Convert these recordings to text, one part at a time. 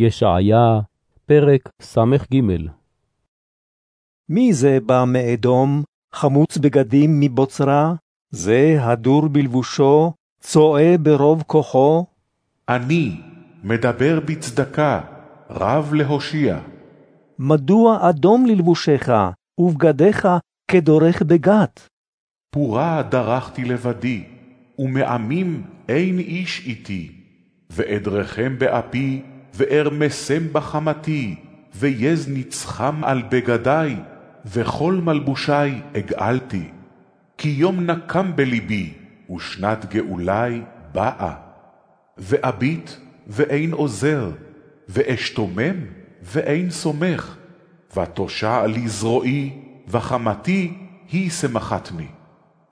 ישעיה, פרק ס"ג מי זה בא מאדום, חמוץ בגדים מבוצרה? זה הדור בלבושו, צועה ברוב כוחו? אני, מדבר בצדקה, רב להושיע. מדוע אדום ללבושך, ובגדיך כדורך בגת? פורה דרכתי לבדי, ומעמים אין איש איתי. ואדרכם באפי, וארמסם בחמתי, ויז נצחם על בגדי, וכל מלבושי אגאלתי. כי יום נקם בלבי, ושנת גאולי באה. ואביט, ואין עוזר, ואשתומם, ואין סומך. ותושע לי זרועי, וחמתי היא שמחתני.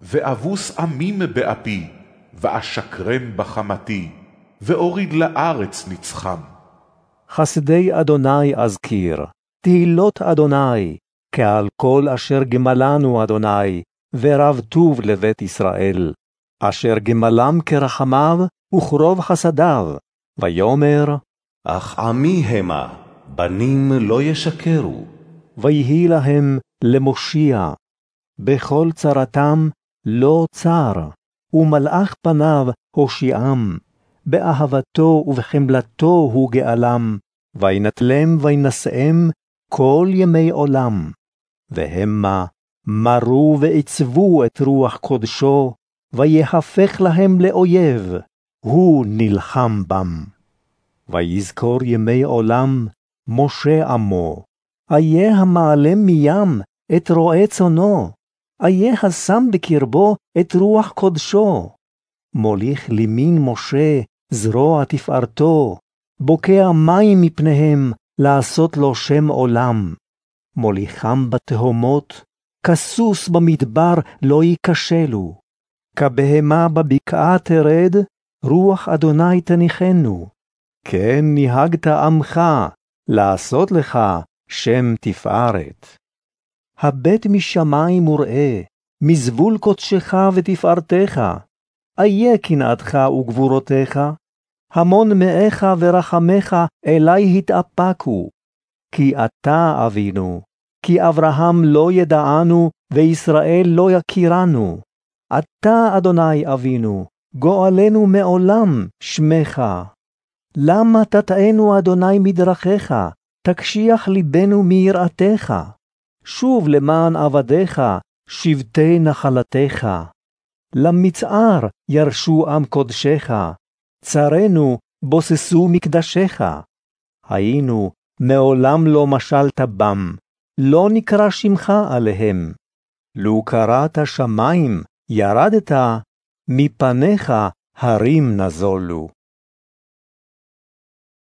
ואבוס עמים באפי, ואשקרם בחמתי, ואוריד לארץ נצחם. חסדי אדוני אזכיר, תהילות אדוני, כעל כל אשר גמלנו אדוני, ורב טוב לבית ישראל, אשר גמלם כרחמיו וכרוב חסדיו, ויאמר, אך עמי המה, בנים לא ישקרו. ויהי להם למושיע. בכל צרתם לא צר, ומלאך פניו הושיעם. באהבתו ובחמלתו הוא גאלם, וינטלם וינשאם כל ימי עולם. והמה מרו ועצבו את רוח קודשו, ויהפך להם לאויב, הוא נלחם בם. ויזכור ימי עולם, משה עמו, איה המעלה מים את רועה צאנו, איה השם בקרבו את רוח קודשו. מוליך לימין משה, זרוע תפארתו, בוקע מים מפניהם, לעשות לו שם עולם. מוליכם בתהומות, כסוס במדבר לא ייכשלו. כבהמה בבקעה תרד, רוח אדוני תניחנו. כן נהגת עמך, לעשות לך שם תפארת. הבט משמיים וראה, מזבול קודשך ותפארתך. איה קנאתך וגבורותיך, המון מאיך ורחמך אלי התאפקו. כי אתה אבינו, כי אברהם לא ידענו, וישראל לא יכירנו. אתה, אדוני אבינו, גואלנו מעולם שמך. למה תטענו, אדוני, מדרכיך, תקשיח ליבנו מיראתך? שוב למען עבדיך, שבטי נחלתך. למצער ירשו עם קודשך, צרינו בוססו מקדשך. היינו, מעולם לא משלת בם, לא נקרא שמך עליהם. לו קראת שמים, ירדת, מפניך הרים נזולו.